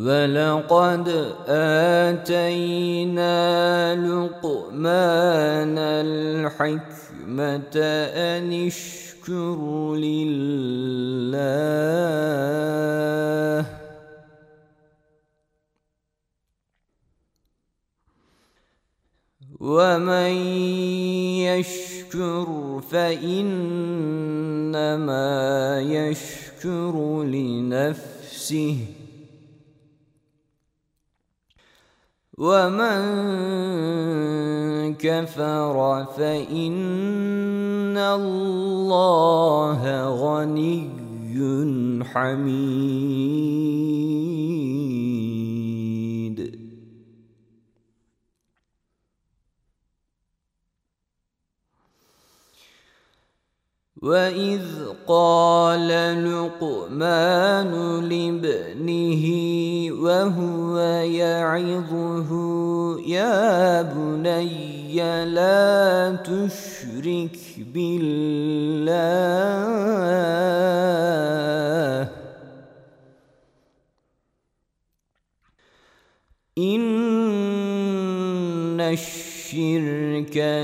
ولقد آتينا لقمان الحكمة أن اشكر لله. ومن يشكر فإنما يشكر لنفسه. ومن كفر فإن الله غني حميد وإذ قال لقمان لابنه وهو يعظه يا بني لا تشرك بالله إن الشرك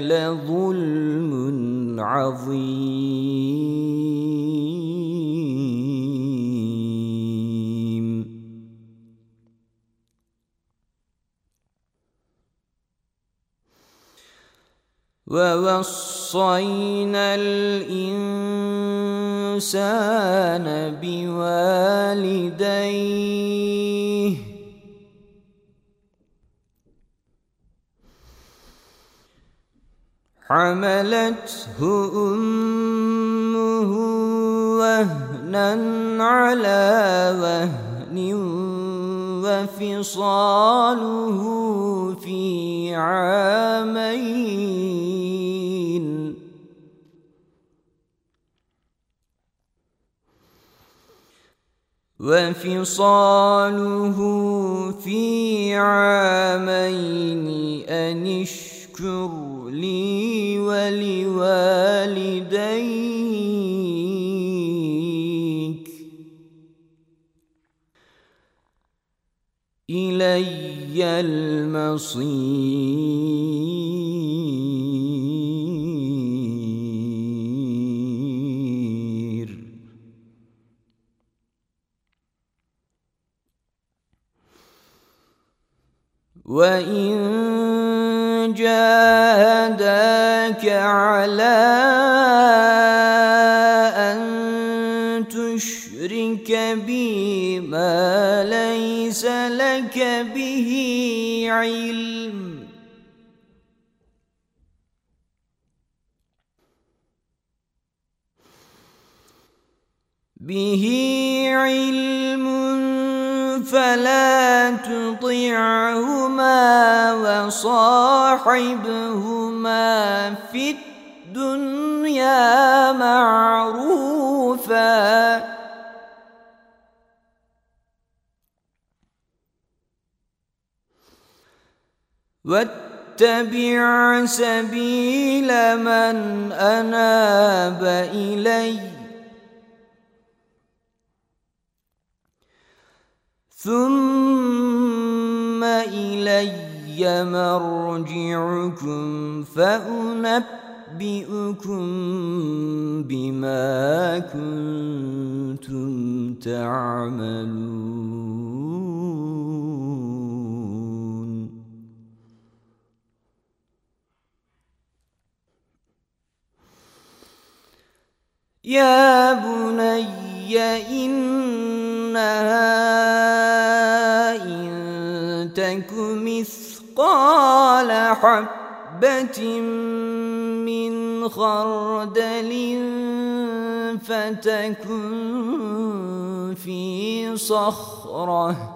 لظلم عظيم. ووصينا الإنسان بوالديه حملته أمه وهنا على وهن وفصاله في عامين. وفصاله في عامين أن اشكر لي ولوالديك. إلي المصير. وإن جاهداك على أن تشرك بي ما ليس لك به علم. به علم فلا تطعهما وصاحبهما في الدنيا معروفا. واتبع سبيل من أناب اليّ. ثم إلي مرجعكم فأنبئكم بما كنتم تعملون. يا بني إنها إن تك مثقال حبة من خردل فتكن في صخرة.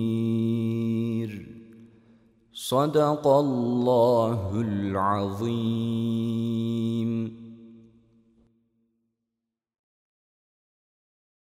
صدق الله العظيم.